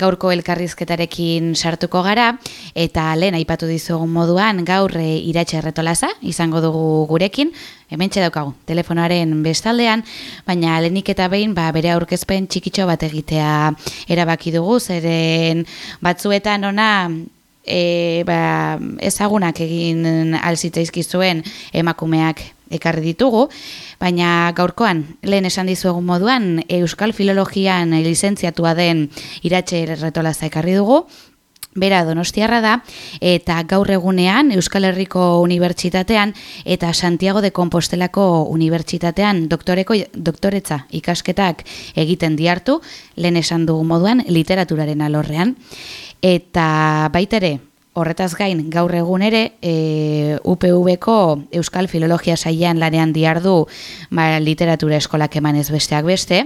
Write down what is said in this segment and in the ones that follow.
gaurko elkarrizketarekin sartuko gara. Eta lehen aipatu dizugun moduan gaur e, iratxe erretolaza izango dugu gurekin. Hementxe daukagu telefonoaren bestaldean. Baina lehenik eta behin ba, bere aurkezpen txikitxo bat egitea erabaki dugu. Zeren batzuetan ona e, ba, ezagunak egin alzitzaizkizuen emakumeak ekarri ditugu, baina gaurkoan, lehen esan dizuegun moduan, Euskal Filologian lizentziatua den iratxe retolaza ekarri dugu, Bera donostiarra da, eta gaur egunean Euskal Herriko Unibertsitatean eta Santiago de Compostelako Unibertsitatean doktoreko, doktoretza ikasketak egiten diartu, lehen esan dugu moduan, literaturaren alorrean. Eta baitere, Horretaz gain, gaur egun ere, e, UPV-ko Euskal Filologia saian lanean diardu ba, literatura eskolak emanez besteak beste.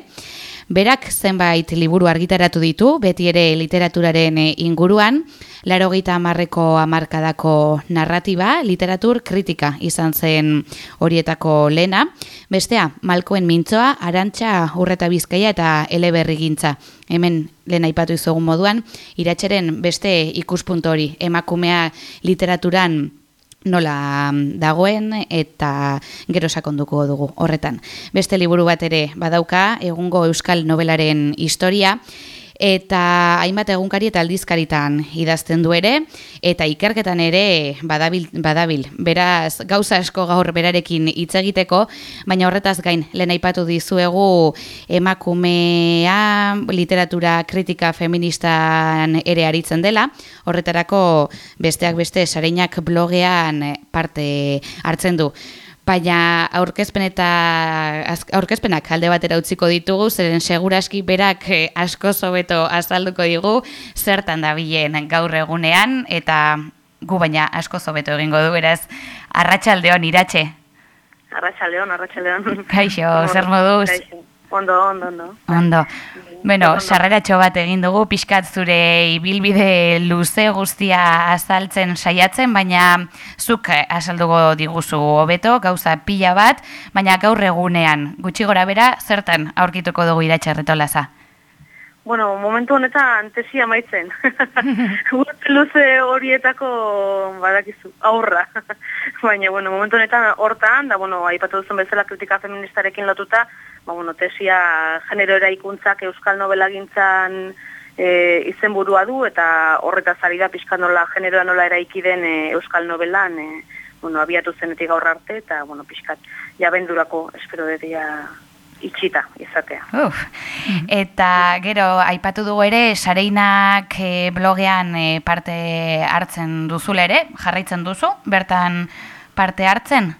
Berak zenbait liburu argitaratu ditu, beti ere literaturaren eh, inguruan, laro gita amarreko amarkadako narratiba, literatur kritika izan zen horietako lena. Bestea, Malkoen Mintzoa, Arantxa, Urreta Bizkaia eta Eleberri gintza. Hemen lehen aipatu izogun moduan, iratxeren beste ikuspuntu hori, emakumea literaturan nola dagoen eta gero sakonduko dugu horretan. Beste liburu bat ere badauka egungo euskal nobelaren historia eta hainbat egunkari eta aldizkaritan idazten du ere eta ikerketan ere badabil, badabil. Beraz, gauza asko gaur berarekin hitz egiteko, baina horretaz gain lehen aipatu dizuegu emakumea literatura kritika feministan ere aritzen dela, horretarako besteak beste sareinak blogean parte hartzen du baina aurkezpen eta aurkezpenak alde batera utziko ditugu, zeren seguraski berak eh, asko zobeto azalduko digu zertan dabilen gaur egunean, eta gu baina asko zobeto egingo du, beraz, arratsaldeon iratxe. Arratxaldeon, arratxaldeon. Kaixo, zer moduz? Ondo, ondo, ondo. Ondo. Bueno, sarreratxo bat egin dugu, pixkat zure ibilbide luze guztia azaltzen saiatzen, baina zuk azalduko diguzu hobeto, gauza pila bat, baina gaur egunean, gutxi gora bera, zertan aurkituko dugu iratxarretolaza? Bueno, momentu honetan tesia maitzen. luze horietako badakizu, aurra. baina, bueno, momentu honetan hortan, da, bueno, aipatu duzun bezala kritika feministarekin lotuta, ba, bueno, tesia genero eraikuntzak euskal novela gintzan e, izen du, eta horretaz ari da pixkan nola generoa nola eraiki den e, euskal novelan, e, bueno, abiatu zenetik gaur arte, eta, bueno, pixkat, ja bendurako, espero dut, ja, itxita izatea. Uf. Eta gero, aipatu dugu ere, sareinak e, blogean e, parte hartzen duzule ere, jarraitzen duzu, bertan parte hartzen?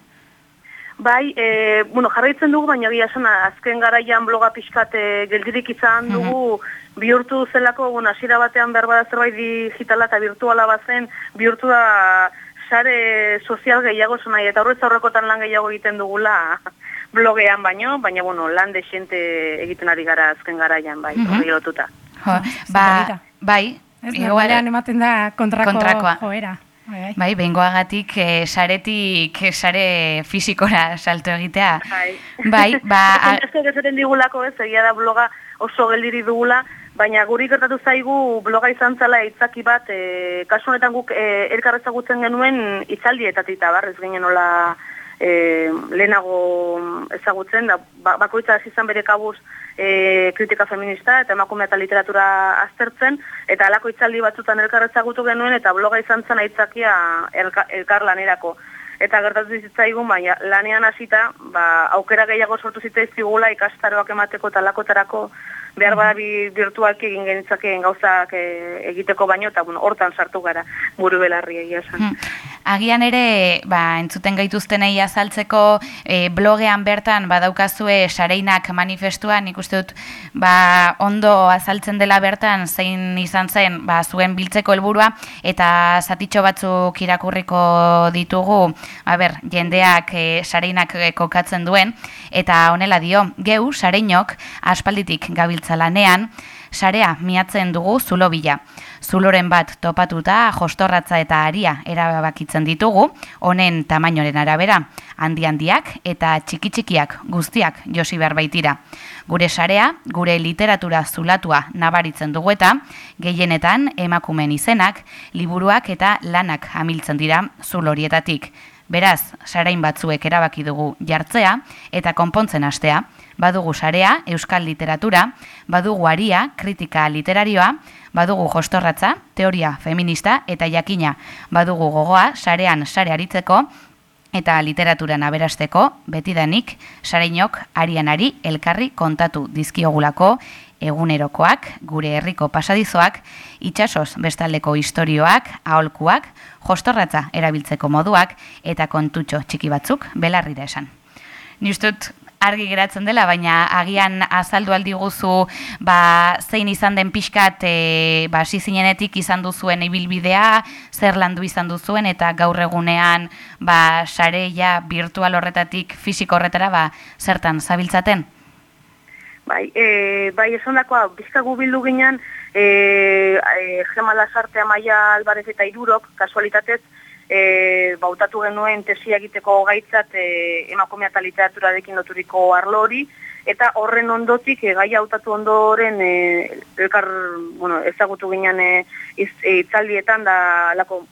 Bai, e, bueno, jarraitzen dugu, baina bia esan azken garaian bloga pixkat e, geldirik izan mhm. dugu, bihurtu zelako, bueno, asira batean behar bada zerbait digitala eta virtuala bazen, bihurtu da sare sozial gehiago zonai, eta horretz aurrekotan lan gehiago egiten dugula blogean baino, baina, bueno, lan de xente egiten ari gara azken garaian, bai, mm -hmm. lotuta. ba, bai, Ez, ematen da kontrako kontrakoa. joera. Bai, bai, bai bengoagatik e, saretik e, sare fizikora salto egitea. Bai, bai ba... Ezko gezaten digulako ez, egia da bloga oso geldiri dugula, baina guri gertatu zaigu bloga izan zela itzaki bat, e, kasu honetan guk e, elkarrezagutzen genuen itzaldietatik, barrez ginen nola e, lehenago ezagutzen, da, ba, bakoitza izan bere kabuz e, kritika feminista eta emakume eta literatura aztertzen, eta alako itzaldi batzutan elkarrezagutu genuen, eta bloga izan zen aitzakia elka, elkar lanerako. Eta gertatu dizitzaigun, baina lanean hasita, ba, aukera gehiago sortu zitzaizkigula ikastaroak emateko eta lakotarako behar bada virtualki egin genitzakeen gauzak e, egiteko baino, eta bueno, hortan sartu gara buru belarri egia esan. Hmm. Agian ere, ba, entzuten gaituztenei azaltzeko e, blogean bertan badaukazue sareinak manifestuan, ikuste dut ba, ondo azaltzen dela bertan zein izan zen ba, zuen biltzeko helburua eta zatitxo batzuk irakurriko ditugu, a ber, jendeak e, sareinak kokatzen duen, eta honela dio, geu sareinok aspalditik gabiltza lanean, Sarea miatzen dugu zulo bila. Zuloren bat topatuta jostorratza eta aria erabakitzen ditugu, honen tamainoren arabera, handi handiak eta txiki txikiak guztiak josi behar baitira. Gure sarea, gure literatura zulatua nabaritzen dugu eta gehienetan emakumen izenak, liburuak eta lanak hamiltzen dira zulorietatik. Beraz, sarain batzuek erabaki dugu jartzea eta konpontzen astea, badugu sarea, euskal literatura, badugu aria, kritika literarioa, badugu jostorratza, teoria feminista eta jakina, badugu gogoa, sarean sare aritzeko, eta literaturan aberasteko, betidanik, sareinok arianari elkarri kontatu dizkiogulako, egunerokoak, gure herriko pasadizoak, itxasos bestaldeko istorioak, aholkuak, jostorratza erabiltzeko moduak, eta kontutxo txiki batzuk belarrira esan. Ni ustut argi geratzen dela, baina agian azaldu aldi ba, zein izan den pixkat e, ba, zinenetik izan duzuen ibilbidea, zer landu izan duzuen, eta gaur egunean ba, sareia virtual horretatik fisiko horretara ba, zertan zabiltzaten? Bai, e, bai esan dakoa, bizkagu bildu ginen, e, e, Gemala Sartea Maia Albarez eta Irurok, kasualitatez, e, bautatu genuen tesia egiteko gaitzat e, emakumea eta literaturarekin loturiko arlo hori, eta horren ondotik e, gai hautatu ondoren e, elkar, bueno, ezagutu ginen e, iz, e, itzaldietan da lako,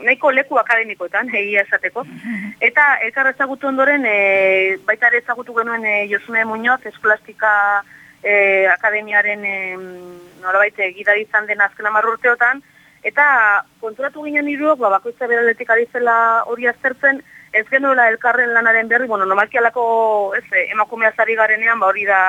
nahiko leku akademikoetan, egia esateko. Eta elkar ezagutu ondoren, e, baita ere ezagutu genuen e, Josune Muñoz, eskolastika e, akademiaren e, norabait gidari izan den azken amarrurteotan, Eta konturatu ginen iruok, ba, bakoitza beraletik ari zela hori aztertzen, ez genuela elkarren lanaren berri, bueno, normalki alako, ez, emakumea zari garenean, ba, hori da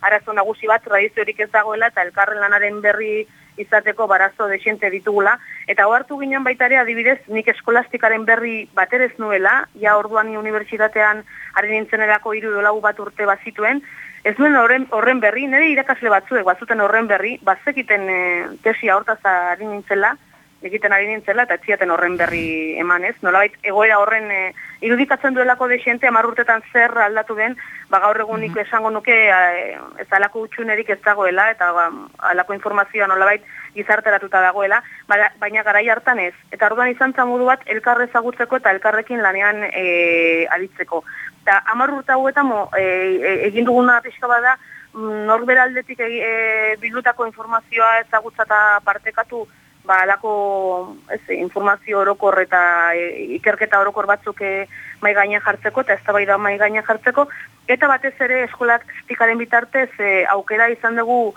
arazo nagusi bat, tradiziorik ez dagoela, eta elkarren lanaren berri izateko barazo desiente ditugula. Eta hartu ginen baita ere, adibidez, nik eskolastikaren berri baterez nuela, ja orduan ni unibertsitatean ari nintzen erako iru bat urte bazituen, Ez nuen horren, horren berri, nire irakasle batzuek batzuten horren berri, bazekiten e, tesia hortaz ari nintzela, egiten ari nintzela, eta etziaten horren berri emanez. Nolabait, egoera horren e, irudikatzen duelako desente, amarrurtetan zer aldatu den, ba, gaur egunik mm esango nuke e, ez alako utxunerik ez dagoela, eta ba, alako informazioa nolabait gizarteratuta dagoela, baina garai hartan ez. Eta orduan izan modu bat elkarre ezagutzeko eta elkarrekin lanean e, aditzeko eta hamar urte hauetan e, e, egin duguna pixka bada mm, norberaldetik e, e, bildutako informazioa ezagutza eta partekatu ba alako ez, informazio orokor eta e, ikerketa orokor batzuk e, mai gainean jartzeko eta eztabaida mai gainean jartzeko eta batez ere eskolak estikaren bitartez e, aukera izan dugu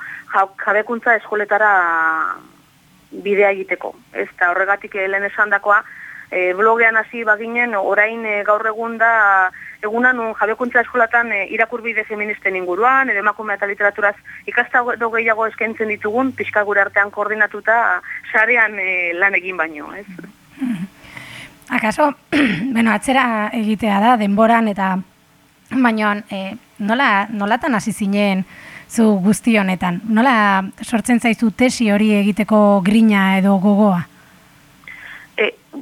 jabekuntza eskoletara bidea egiteko. Ez horregatik lehen esandakoa e, blogean hasi baginen orain e, gaur egun da eguna nun jabekuntza eskolatan e, irakurbide feministen inguruan, edo emakume eta literaturaz ikasta gehiago eskaintzen ditugun, pixka gure artean koordinatuta, sarean e, lan egin baino, ez? Akaso, bueno, atzera egitea da, denboran, eta baino, e, nola, nolatan hasi zinen zu guzti honetan? Nola sortzen zaizu tesi hori egiteko grina edo gogoa?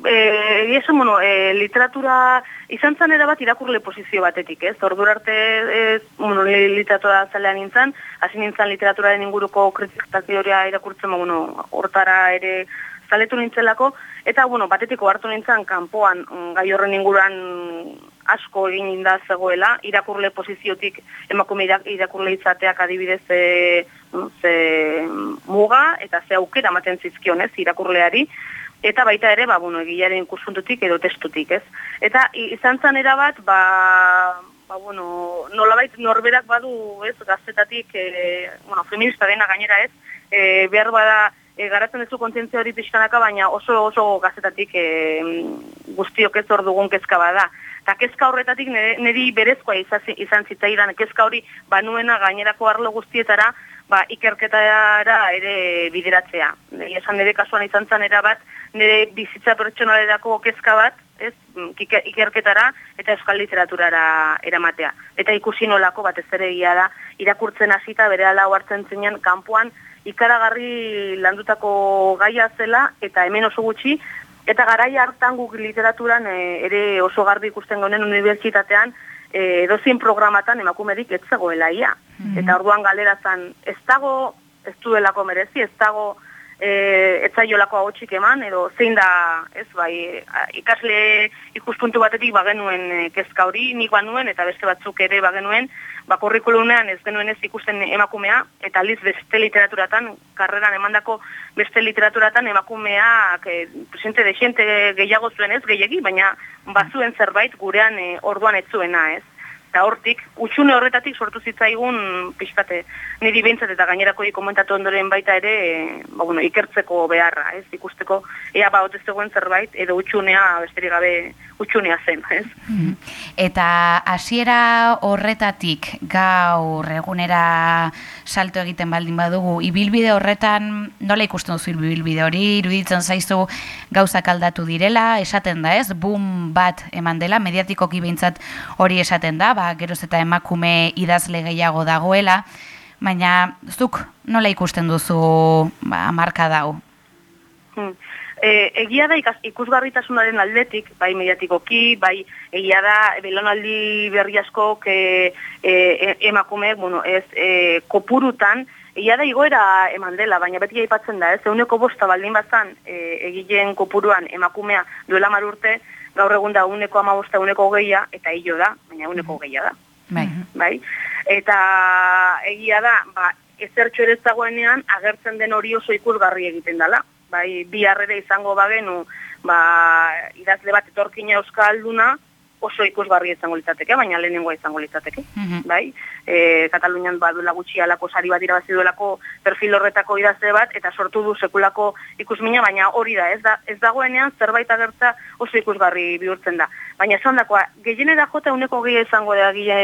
E, e, eso, bueno, e, literatura izan zan erabat irakurle posizio batetik, ez? Ordur arte, ez, bueno, literatura zalean nintzen, hasi nintzen literaturaren inguruko kritikazioa irakurtzen, bueno, hortara ere zaletu nintzelako, eta, bueno, batetiko hartu nintzen kanpoan mm, gai horren inguruan asko egin inda zegoela, irakurle posiziotik emakume irakurle izateak adibidez e, ze muga eta ze aukera ematen zizkionez irakurleari, eta baita ere, ba, bueno, egiaren kursuntutik edo testutik, ez? Eta izan zan erabat, ba, ba, bueno, nolabait norberak badu, ez, gaztetatik, e, bueno, feminista dena gainera, ez, e, behar bada, e, garatzen duzu kontzientzia hori pixkanaka, baina oso oso gaztetatik e, guztiok ez hor dugun kezka bada. Eta kezka horretatik niri berezkoa izan zitzaidan, kezka hori banuena gainerako arlo guztietara, ba, ikerketara ere bideratzea. Esan nire kasuan izan zan erabat, nire bizitza pertsonalerako kezka bat, ez, mm, ikerketara eta euskal literaturara eramatea. Eta ikusi nolako bat ez ere da, irakurtzen hasita bere ala hartzen zenean kanpoan ikaragarri landutako gaia zela eta hemen oso gutxi, eta garai hartan guk literaturan e, ere oso garbi ikusten gonen unibertsitatean e, edozien programatan emakumerik ez zegoela ia. Mhm. Eta orduan galera zan, ez dago ez duelako merezi, ez dago e, etzaiolako agotxik eman, edo zein da, ez bai, ikasle ikuspuntu batetik bagenuen e, kezka hori, nik banuen, eta beste batzuk ere bagenuen, ba, kurrikulunean ez genuen ez ikusten emakumea, eta aliz beste literaturatan, karreran emandako beste literaturatan emakumeak e, presente de xente gehiago zuen ez, gehiagi, baina bazuen zerbait gurean e, orduan ez zuena ez eta hortik, utxune horretatik sortu zitzaigun pixkate, niri behintzat eta gainerako komentatu ondoren baita ere, ba, bueno, ikertzeko beharra, ez, ikusteko, ea ba, zegoen zerbait, edo utxunea, besterik gabe, utxunea zen, ez. Mm-hmm. Eta hasiera horretatik gaur egunera salto egiten baldin badugu, ibilbide horretan nola ikusten duzu ibilbide hori, iruditzen zaizu gauzak aldatu direla, esaten da ez, boom bat eman dela, mediatikoki behintzat hori esaten da, ba, geroz eta emakume idazle gehiago dagoela, baina zuk nola ikusten duzu ba, marka dau? Hmm. E, egia da ikas, ikusgarritasunaren aldetik, bai mediatikoki, bai egia da belonaldi berri asko e, e, emakume, bueno, ez e, kopurutan, egia da igoera eman dela, baina beti aipatzen da, ez, euneko bosta baldin bazan e, egileen kopuruan emakumea duela marurte, gaur egun da uneko amabosta uneko geia, eta hilo da, baina uneko geia da. Bai. bai. Eta egia da, ba, ezertxo ere zagoenean, agertzen den hori oso ikusgarri egiten dela. Bai, bi harrere izango bagenu, ba, idazle bat etorkina euskalduna, oso ikusgarri izango litzateke, baina lehenengoa izango litzateke, mm bai? E, Katalunian baduela gutxi alako sari bat irabazi duelako perfil horretako idazte bat, eta sortu du sekulako ikusmina, baina hori da, ez, da, ez dagoenean zerbait agertza oso ikusgarri bihurtzen da. Baina esan dakoa, gehienera jota uneko gehi izango da gile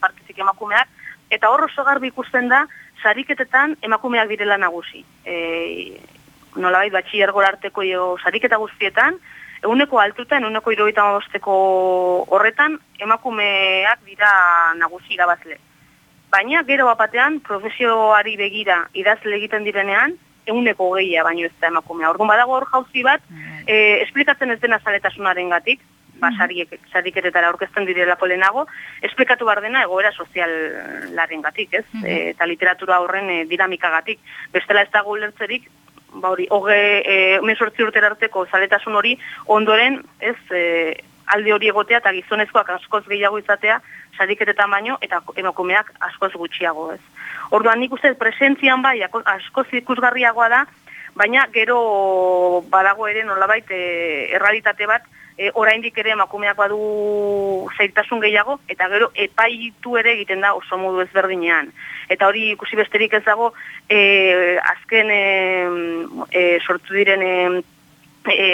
partizik emakumeak, eta hor oso garbi ikusten da, sariketetan emakumeak direla nagusi. E, nolabait, batxiergor arteko sariketa guztietan, Eguneko altutan, eguneko irogeita mabosteko horretan, emakumeak dira nagusi irabazle. Baina, gero bapatean, profesioari begira idazle egiten direnean, eguneko gehia baino ez da emakumea. Orduan badago hor jauzi bat, e, esplikatzen ez dena zaletasunaren gatik, ba, mm. sariketetara aurkezten direlako lehenago, esplikatu bar dena egoera sozialaren gatik, ez? Mm. eta literatura horren e, dinamika gatik. Bestela ez dago ulertzerik, ba hori, hoge, e, mesortzi urtera arteko zaletasun hori, ondoren, ez, e, alde hori egotea eta gizonezkoak askoz gehiago izatea, sariketetan baino, eta emakumeak askoz gutxiago, ez. Orduan nik uste presentzian bai, askoz ikusgarriagoa da, baina gero badago ere nolabait e, errealitate bat, e, oraindik ere emakumeak badu zaitasun gehiago, eta gero epaitu ere egiten da oso modu ezberdinean. Eta hori ikusi besterik ez dago, e, azken e, e, sortu diren e,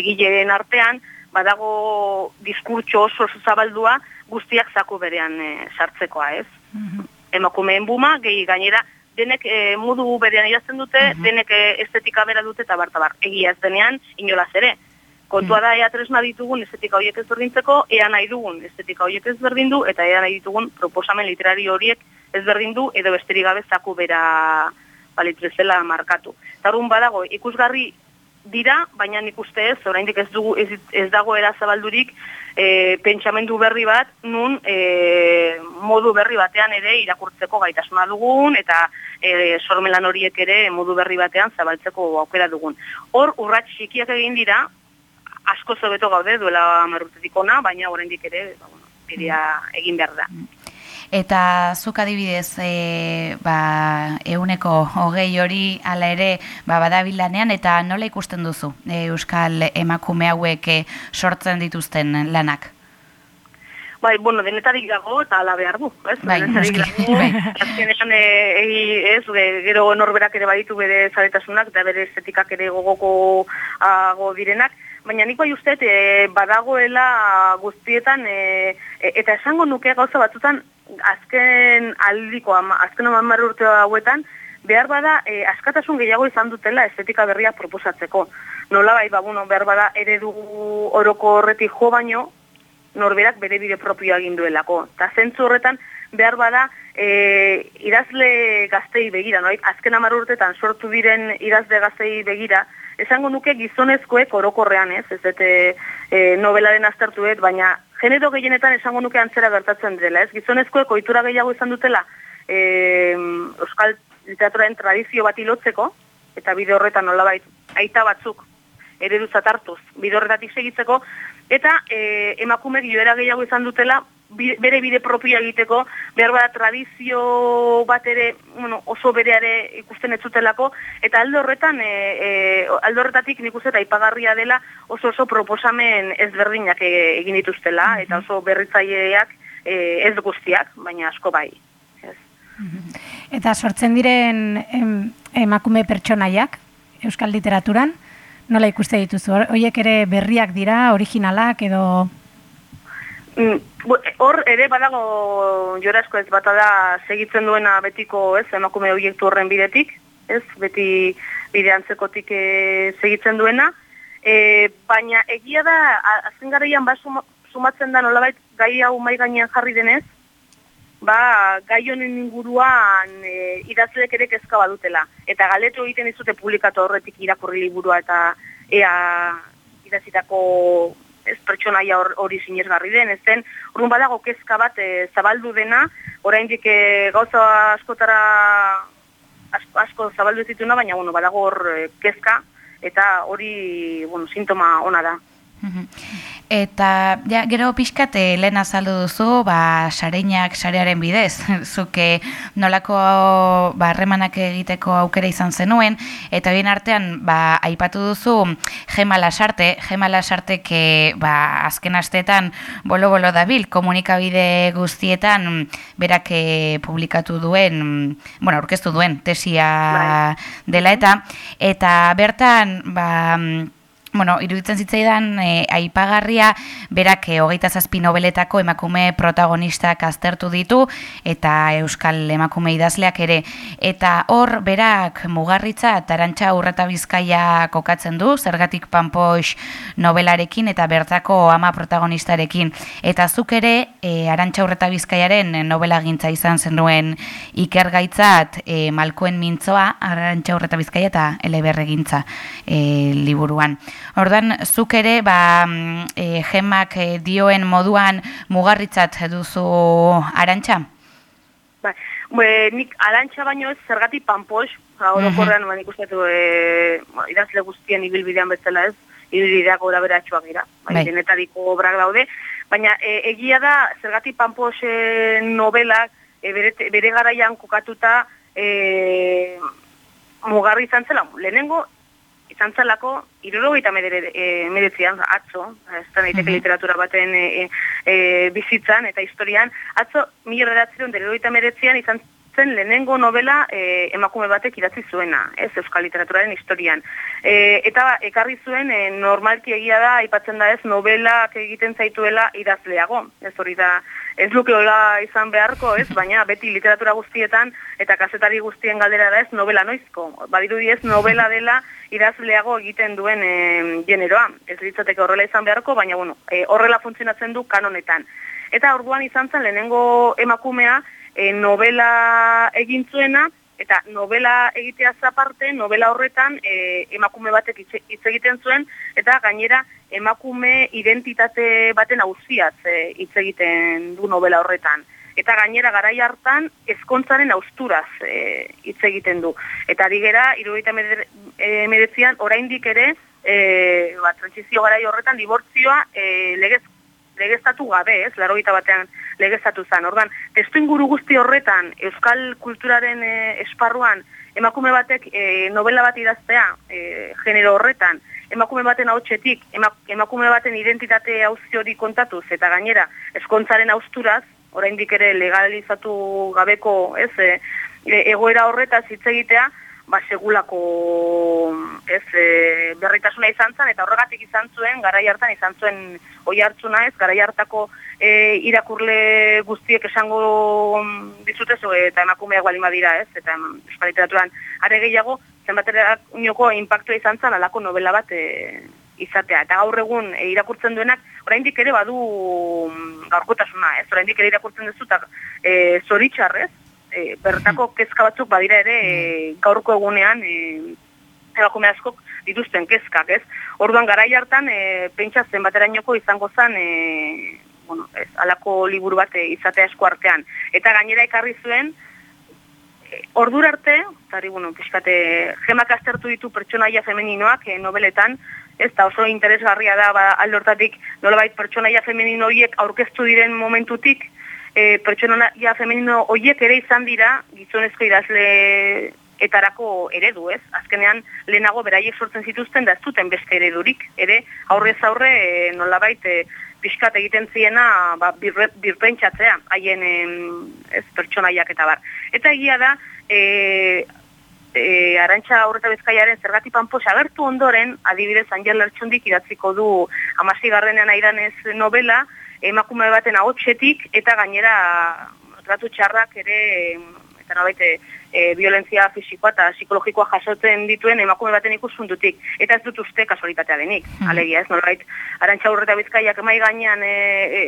egileen artean, badago diskurtso oso zabaldua guztiak zaku berean e, sartzekoa, ez? Mm Emakumeen buma, gehi gainera, denek e, modu berean irazten dute, mm denek e, estetika bera dute, eta bartabar, egia ez denean, inolaz ere. Kontua da ea tresna ditugun estetika horiek ez berdintzeko, ea nahi dugun estetika horiek ez berdindu, eta ea nahi ditugun proposamen literari horiek ez berdindu, edo besterik gabe zaku bera balitrezela markatu. Tarun badago, ikusgarri dira, baina nik uste ez, oraindik ez, dugu, ez, ez dago erazabaldurik e, pentsamendu berri bat, nun e, modu berri batean ere irakurtzeko gaitasuna dugun, eta e, sormelan horiek ere modu berri batean zabaltzeko aukera dugun. Hor, urrat txikiak egin dira, asko zobeto gaude duela marrutetik ona, baina oraindik ere ba, bueno, mm. egin behar da. Eta zuk adibidez, e, ba, euneko hogei hori ala ere ba, badabilanean, eta nola ikusten duzu e, Euskal emakume hauek e, sortzen dituzten lanak? Bai, bueno, denetarik dago eta ala behar du, ez? Bai, denetarik dago, bai. azkenean e, ez, gero norberak ere baditu bere zaretasunak eta bere estetikak ere gogoko ago direnak, baina nik bai uste e, badagoela guztietan e, eta esango nuke gauza batzutan azken aldiko azken hamar urte hauetan behar bada e, askatasun gehiago izan dutela estetika berria proposatzeko. Nola bai, ba, bueno, behar bada eredu oroko horretik jo baino, norberak bere bide propioa egin duelako. Ta zentzu horretan behar bada e, idazle gaztei begira, no? azken hamar urtetan sortu diren idazle gaztei begira, esango nuke gizonezkoek orokorrean ez, ez dute e, novelaren aztertuet, baina genero gehienetan esango nuke antzera gertatzen dela, ez? Gizonezkoek ohitura gehiago izan dutela e, euskal literaturaren tradizio bat ilotzeko, eta bide horretan nolabait aita batzuk ereduzat hartuz bide horretatik segitzeko, eta e, emakumek joera gehiago izan dutela bere bide propia egiteko, behar bada tradizio bat ere, bueno, oso bereare ikusten ez zutelako, eta aldo horretan, e, e, aldo horretatik nik uste eta ipagarria dela oso oso proposamen ezberdinak e, egin dituztela, eta oso berritzaileak e, ez guztiak, baina asko bai. Ez. Eta sortzen diren em, emakume pertsonaiak, euskal literaturan, nola ikuste dituzu? Hoiek ere berriak dira, originalak edo hor ere badago jorazko ez bata da segitzen duena betiko ez emakume obiektu horren bidetik, ez beti bide antzekotik e, segitzen duena, e, baina egia da azken garaian ba sumatzen da nolabait gai hau mai gainean jarri denez, ba gai honen inguruan e, idazlek ere kezka badutela. Eta galetu egiten dizute publikatu horretik irakurri liburua eta ea idazitako ez pertsonaia hori sinesgarri den, ez den, urrun badago kezka bat e, zabaldu dena, oraindik e, gauza askotara asko, asko zabaldu zituna, baina bueno, badago hor e, kezka, eta hori bueno, sintoma ona da. Eta ja, gero pixkat eh, lehen azaldu duzu, ba, sareinak sarearen bidez, zuke nolako ba, remanak egiteko aukera izan zenuen, eta bien artean ba, aipatu duzu Gema Lasarte, Gema Lasartek ba, azken astetan bolo-bolo dabil, komunikabide guztietan berak eh, publikatu duen, bueno, aurkeztu duen tesia bai. dela eta, eta bertan, ba, bueno, iruditzen zitzaidan e, aipagarria berak e, hogeita zazpi nobeletako emakume protagonistak aztertu ditu eta euskal emakume idazleak ere. Eta hor berak mugarritza tarantxa urreta bizkaia kokatzen du, zergatik panpoix nobelarekin eta bertako ama protagonistarekin. Eta zuk ere, e, arantxa urreta bizkaiaren novela gintza izan zenuen ikergaitzat e, malkoen mintzoa, arantxa urreta bizkaia eta eleberre gintza e, liburuan. Ordan zuk ere ba e, gemak e, dioen moduan mugarritzat duzu arantxa? Ba, nik arantxa baino ez zergatik panpox, ba, orokorrean uh -huh. ikustatu e, idazle guztien ibilbidean bezala ez, ibilbideak gora beratxoak gira, bai, bai. denetariko obrak daude, baina e, egia da zergatik panpox e, novelak e, bere, bere garaian kokatuta e, mugarri izan zela, lehenengo izan zelako, irurogeita e, medetzian, atzo, ez da naiteke literatura baten e, e, bizitzan eta historian, atzo, mila redatzen dut, medetzian izan zen lehenengo novela e, emakume batek idatzi zuena, ez euskal literaturaren historian. E, eta ekarri zuen, e, normalki egia da, aipatzen da ez, novelak egiten zaituela idazleago, ez hori da, ez luke hola izan beharko, ez, baina beti literatura guztietan eta kazetari guztien galdera da ez novela noizko. Badiru ez novela dela idazleago egiten duen e, generoa. Ez ditzateke horrela izan beharko, baina bueno, e, horrela funtzionatzen du kanonetan. Eta orduan izan zen lehenengo emakumea e, novela egin zuena, eta novela egitea zaparte, novela horretan e, emakume batek hitz egiten zuen, eta gainera emakume identitate baten auziaz e, hitz egiten du novela horretan. Eta gainera garai hartan ezkontzaren austuraz e, hitz egiten du. Eta digera, irugaita medetzian, oraindik ere, e, ba, transizio garai horretan, dibortzioa e, legez, legeztatu gabe, ez, laro batean legeztatu zen. Ordan, testu inguru guzti horretan, euskal kulturaren e, esparruan, emakume batek e, novela bat idaztea, e, genero horretan, emakume baten hautsetik, emakume baten identitate hauzi hori kontatuz, eta gainera, eskontzaren austuraz, oraindik ere legalizatu gabeko, ez, e, egoera horretaz hitz egitea, ba, segulako ez, e, berritasuna izan zen, eta horregatik izan zuen, garai hartan izan zuen oi hartzuna ez, garai hartako e, irakurle guztiek esango dizutez, eta emakumeak balima dira ez, eta euskal literaturan are gehiago, zenbatera inoko impactua izan zen alako novela bat e, izatea. Eta gaur egun e, irakurtzen duenak, oraindik ere badu mm, gaurkotasuna, ez? Oraindik ere irakurtzen duzu eta e, zoritxarrez, e, bertako kezka batzuk badira ere e, gaurko egunean e, emakume askok dituzten kezkak, ez? Orduan garai hartan e, pentsa zen baterainoko izango zen e, bueno, ez, alako liburu bat e, izate asko artean. Eta gainera ekarri zuen ordura arte, tari, bueno, pixkate, gemak aztertu ditu pertsonaia femeninoak e, nobeletan, ez da oso interesgarria da ba, aldortatik nolabait pertsonaia femenino horiek aurkeztu diren momentutik, e, pertsonaia femenino horiek ere izan dira gizonezko idazle etarako eredu, ez? Azkenean lehenago beraiek sortzen zituzten da ez zuten beste eredurik, ere aurrez aurre e, nolabait e, pixkat egiten ziena ba, birpentsatzea, haien ez pertsonaiak eta bar. Eta egia da, e, e, arantxa aurreta bezkaiaren zergati panpo agertu ondoren, adibidez Angel Lertxundik idatziko du amazigarrenean aidanez novela, emakume baten ahotsetik eta gainera tratu txarrak ere eta nabait e, violentzia fisikoa eta psikologikoa jasotzen dituen emakume baten ikuspuntutik eta ez dut uste kasualitatea denik. Hmm. Alegia, ez nolait Arantxa Urreta Bizkaiak emai gainean e, e,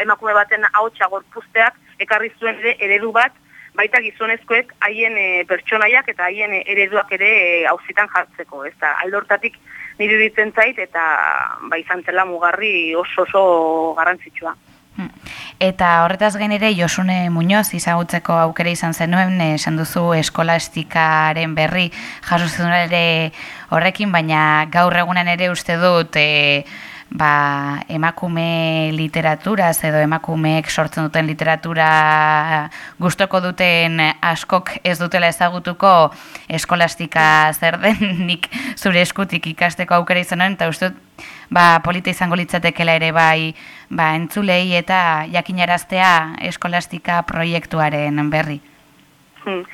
emakume baten ahotsa gorpuzteak ekarri zuen ere eredu bat baita gizonezkoek haien e, pertsonaiak eta haien ereduak ere e, jartzeko, ez da, aldortatik nire ditzen zait eta ba izan zela mugarri oso oso garrantzitsua. Hmm. Eta horretaz gain ere Josune Muñoz izagutzeko aukera izan zenuen esan duzu eskolastikaren berri jaso ere horrekin baina gaur egunen ere uste dut e, ba, emakume literatura edo emakumeek sortzen duten literatura gustoko duten askok ez dutela ezagutuko eskolastika zer den nik zure eskutik ikasteko aukera izanen eta uste ba, polita izango litzatekela ere bai ba, entzulei eta jakinaraztea eskolastika proiektuaren berri. Hmm.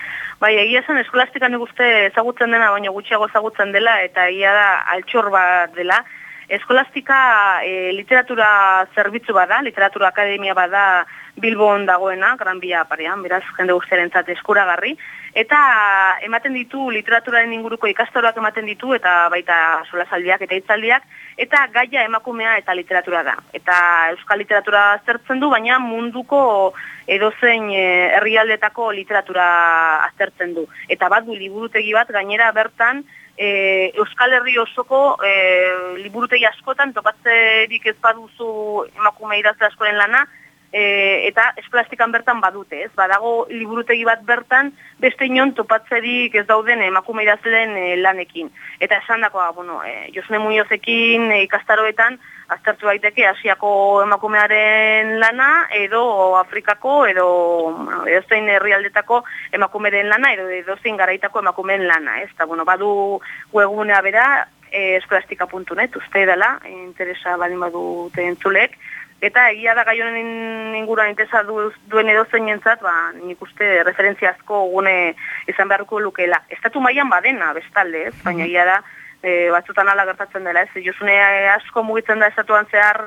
Bai, egia zen eskolastika nik uste ezagutzen dena, baina gutxiago ezagutzen dela, eta egia da altxor bat dela. Eskolastika e, literatura zerbitzu bada, literatura akademia bada Bilbon dagoena, Gran Bia parean, beraz, jende guztiaren eskuragarri, eta ematen ditu literaturaren inguruko ikastorak ematen ditu, eta baita solazaldiak eta hitzaldiak, eta gaia emakumea eta literatura da. Eta euskal literatura aztertzen du, baina munduko edozein eh, herrialdetako literatura aztertzen du. Eta bat du liburutegi bat gainera bertan e, euskal herri osoko e, liburutegi askotan topatzerik ez baduzu emakume idazte askoren lana, e, eta esplastikan bertan badute, ez? Badago liburutegi bat bertan beste inon topatzerik ez dauden emakume idazleen e, lanekin. Eta esan dakoa, bueno, e, Josune Muñozekin e, ikastaroetan aztertu daiteke Asiako emakumearen lana edo Afrikako edo edozein herrialdetako emakumeren lana edo edozein garaitako emakumeen lana, ez? Ta bueno, badu webgunea bera e, eskolastika.net, uste dela, interesa badin badu entzulek, Eta egia da gai honen inguruan intesa du, duen edo zeinentzat, ba, nik uste referentziazko gune izan beharko lukeela. Estatu mailan badena, bestalde, ez? Baina egia da, e, batzutan ala gertatzen dela, ez? Josune asko mugitzen da estatuan zehar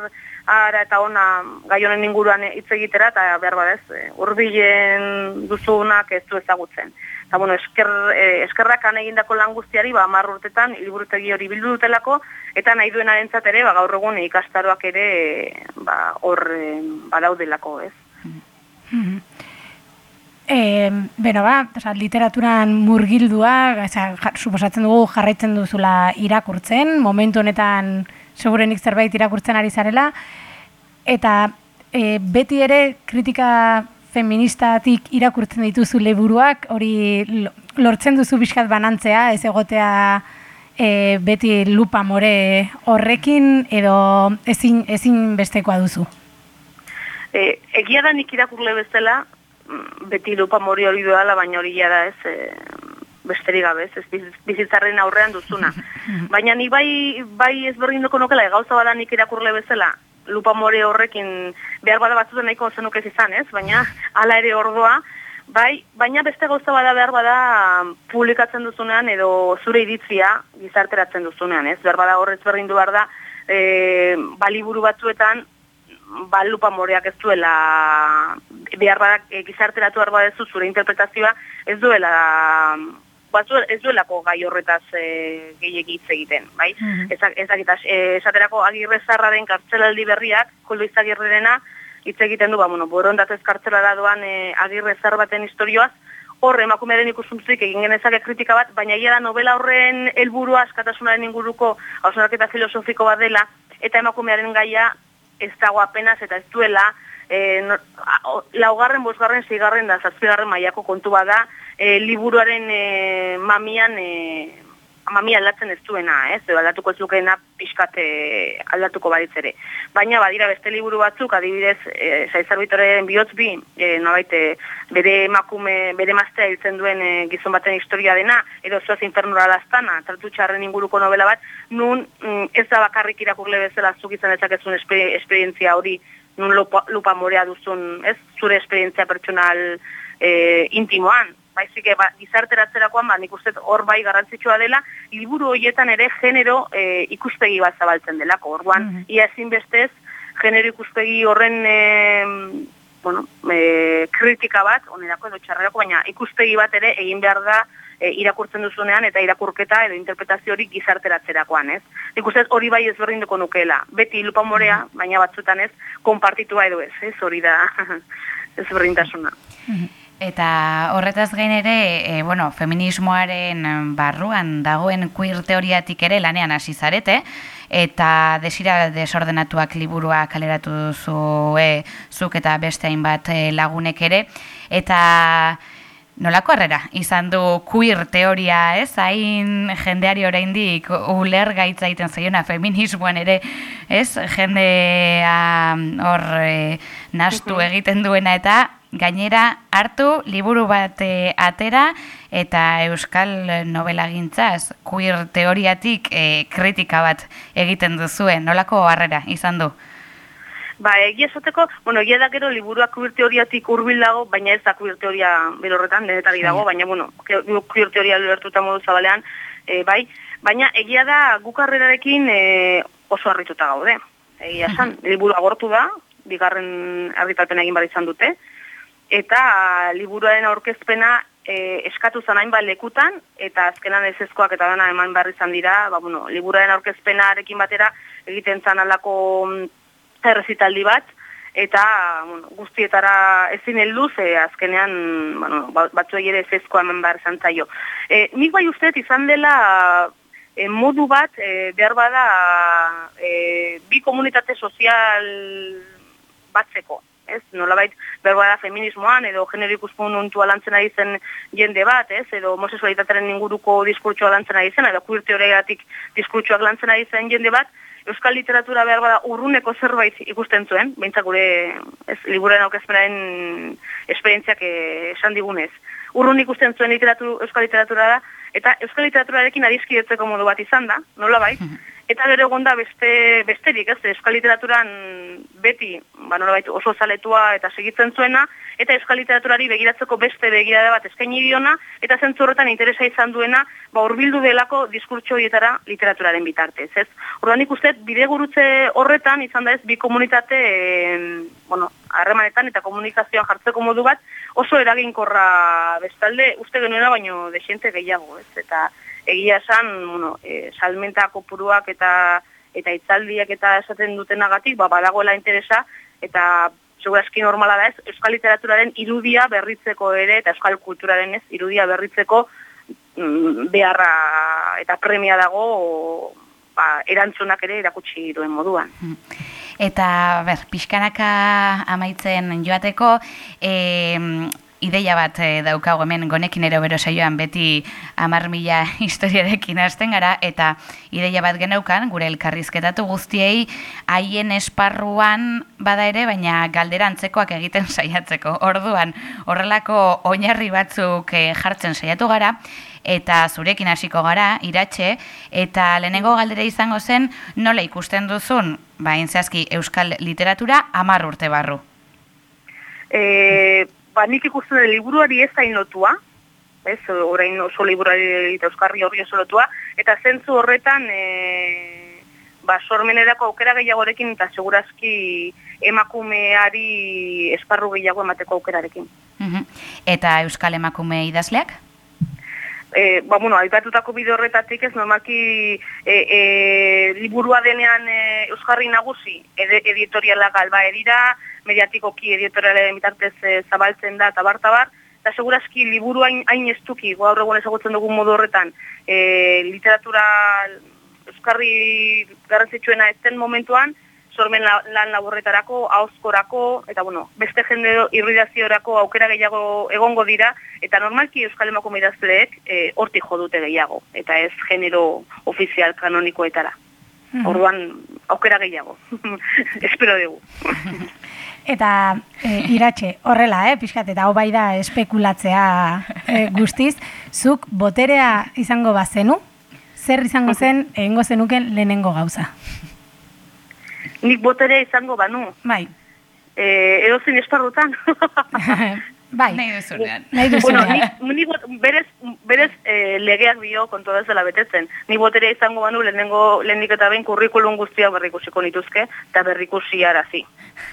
ara eta ona gai honen inguruan hitz egitera, eta behar badez, e, urbilen duzunak ez du ezagutzen. Eta, bueno, esker, eh, eskerrak egindako lan guztiari, ba, marru urtetan, hori bildu dutelako, eta nahi duen arentzat ere, ba, gaur egun ikastaroak ere, ba, hor, eh, badaudelako, ez? Mm E, beno ba, oza, literaturan murgildua, oza, suposatzen dugu jarraitzen duzula irakurtzen, momentu honetan segurenik zerbait irakurtzen ari zarela, eta e, beti ere kritika feministatik irakurtzen dituzu leburuak, hori lortzen duzu bizkat banantzea, ez egotea e, beti lupa more horrekin, edo ezin, ezin bestekoa duzu? E, egia da nik irakurle bezala, mm, beti lupa mori hori duela, baina hori da ez, e, besterik gabe, ez, bizitzarren aurrean duzuna. baina ni bai, bai ez berdin duko nokela, gauza bada nik irakurle bezala, lupa more horrekin behar bada batzuten nahiko zenuk ez izan, ez? Baina hala ere ordoa, bai, baina beste gauza bada behar bada publikatzen duzunean edo zure iritzia gizarteratzen duzunean, ez? Behar bada horretz berdin du behar da, e, baliburu batzuetan, ba, lupa moreak ez duela behar bada e, gizarteratu behar bada zure interpretazioa ez duela batzu ez duelako gai horretaz e, gehiegi hitz egiten, bai? Mm -hmm. Ezak, ezak, e, esaterako agirre zarraren kartzelaldi berriak, koldo izagirrerena, hitz egiten du, ba, bueno, borondatez kartzelara doan e, agirre zar baten historioaz, horre emakumearen ikusuntzik egin genezake kritika bat, baina ia da novela horren helburua askatasunaren inguruko hausnarketa filosofiko bat dela, eta emakumearen gaia ez dago apenas eta ez duela, e, no, laugarren, bosgarren, zigarren da, zazpigarren maiako kontu bada, e, liburuaren e, mamian e, mami aldatzen ez duena, ez? Edo aldatuko ez lukeena pixkat aldatuko baditz ere. Baina badira beste liburu batzuk, adibidez, e, saizarbitoren bihotz bi, e, nobaite, bere emakume, bere maztea hiltzen duen e, gizon baten historia dena, edo zoaz infernura lastana, tratu txarren inguruko novela bat, nun mm, ez da bakarrik irakurle bezala zuk izan ezakezun esperientzia hori, nun lupa, lupa morea duzun, ez? Zure esperientzia pertsonal e, intimoan, baizik ba, gizarteratzerakoan ba nik uste hor bai garrantzitsua dela liburu hoietan ere genero e, ikuspegi bat zabaltzen delako. Orduan mm -hmm. ia ezin bestez genero ikuspegi horren e, bueno, e, kritika bat onerako edo txarrerako baina ikuspegi bat ere egin behar da e, irakurtzen duzunean eta irakurketa edo interpretazio hori gizarteratzerakoan, ez? Nik uste hori bai ezberdinduko nukela. Beti lupa morea, baina batzutan ez, konpartitua edo ez, ez? Hori da ezberdintasuna. Mm Eta horretaz gain ere, e, bueno, feminismoaren barruan dagoen queer teoriatik ere lanean hasi zarete, eta desira desordenatuak liburua kaleratu duzu e, zuk eta beste hainbat e, lagunek ere, eta nolako harrera izan du queer teoria, ez? Hain jendeari oraindik uler gaitza egiten zaiona feminismoan ere, ez? Jendea hor e, nastu egiten duena eta gainera hartu liburu bat e, atera eta euskal novelagintzaz queer teoriatik e, kritika bat egiten duzuen, nolako harrera izan du? Ba, egia esateko, bueno, egia da gero liburuak queer teoriatik urbil dago, baina ez da queer teoria berorretan, denetari dago, baina, bueno, queer teoria lertuta modu zabalean, e, bai, baina egia da gukarrerarekin e, oso harrituta gaude. Egia esan, liburu agortu da, bigarren argitalpen egin bat izan dute, eta liburuaren aurkezpena e, eskatu zanain ba lekutan, eta azkenan ez ezkoak eta dana eman barri izan dira, ba, bueno, liburuaren aurkezpenarekin batera egiten zan alako mm, errezitaldi bat, eta bueno, guztietara ezin heldu ze azkenean bueno, ba, batzu ere ez ezkoa eman barri izan zaio. E, nik bai uste izan dela e, modu bat e, behar bada e, bi komunitate sozial batzeko ez? Nolabait berbada feminismoan edo genero ikuspuntu alantzen ari zen jende bat, ez? Edo homosexualitatearen inguruko diskurtsoa lantzen ari zen edo queer teoriatik diskurtsoak lantzen ari zen jende bat, euskal literatura behar bada urruneko zerbait ikusten zuen, behintzak gure ez, liburen aukezpenaren esperientziak esan digunez. Urrun ikusten zuen literatur, euskal literatura da, eta euskal literaturarekin adizkidetzeko modu bat izan da, nola bai, Eta gero egonda beste besterik, ez, euskal literaturan beti, ba nolabait oso zaletua eta segitzen zuena, eta euskal literaturari begiratzeko beste begirada bat eskaini diona, eta zentzu horretan interesa izan duena, ba hurbildu delako diskurtso horietara literaturaren bitartez, ez. Orduan ikuste bide gurutze horretan izan da ez bi komunitate, e, bueno, harremanetan eta komunikazioan jartzeko modu bat, oso eraginkorra bestalde, uste genuena baino desiente gehiago, ez, eta egia esan, bueno, e, salmenta kopuruak eta eta itzaldiak eta esaten dutenagatik, ba, badagoela interesa, eta segurazki normala da ez, euskal literaturaren irudia berritzeko ere, eta euskal kulturaren ez, irudia berritzeko mm, beharra eta premia dago, ba, erantzunak ere erakutsi duen moduan. Hmm. Eta, ber, pixkanaka amaitzen joateko, e, ideia bat e, daukago hemen gonekin ere bero saioan beti amar mila historiarekin hasten gara eta ideia bat geneukan gure elkarrizketatu guztiei haien esparruan bada ere baina galderantzekoak egiten saiatzeko. Orduan horrelako oinarri batzuk e, jartzen saiatu gara eta zurekin hasiko gara iratxe eta lehenengo galdera izango zen nola ikusten duzun ba inzazki euskal literatura amar urte barru Eh, ba, nik ikusten liburuari ez hain lotua, ez, orain oso liburuari eta euskarri hori oso lotua, eta zentzu horretan, e, ba, sormenerako aukera gehiagorekin eta segurazki emakumeari esparru gehiago emateko aukerarekin. Eta euskal emakume idazleak? E, ba, bueno, aipatutako bide horretatik ez normalki e, e, liburua denean e, euskarri nagusi ed editoriala galba edira, mediatikoki editorialen bitartez e, zabaltzen da eta bartabar, eta segurazki liburu hain, hain estuki, gaur egun ezagutzen dugun modu horretan, e, literatura euskarri garrantzitsuena ezten momentuan, sormen la- lan laburretarako, hauzkorako, eta bueno, beste jende irridaziorako aukera gehiago egongo dira, eta normalki Euskal Emakume idazleek e, hortik jo dute gehiago, eta ez genero ofizial kanonikoetara. Mhm. Orduan, aukera gehiago. Espero dugu. Eta e, iratxe, horrela, eh, pixkat, eta hau bai da espekulatzea e, guztiz, zuk boterea izango bazenu, zer izango zen egingo zenuken lehenengo gauza. Nik boterea izango banu, Bai, e, edozin esparrutan. bai, Nahi duzunean. nahi bueno, duzunean. ni, ni bot- berez, berez e, legeak dio kontu ez dela betetzen. Ni boterea izango banu lehenengo lehenik eta behin kurrikulum guztiak berrikusiko nituzke, eta berrikusi arazi.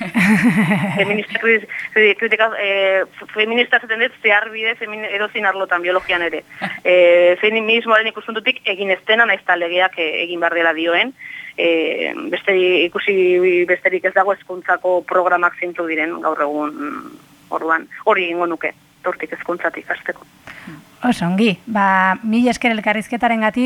feminista kri- kri- kritika, e, feminista zaten dut zehar bide femin, edozin arlotan biologian ere. E, feminismoaren ikuspuntutik egin ez dena naizta legeak e, egin behar dela dioen. E, beste ikusi besterik ez dago hezkuntzako programak zeintzuk diren gaur egun mm, orduan. Hori egingo nuke, tortik hezkuntzatik hasteko. Oso ongi, ba, mil esker elkarrizketaren gatik,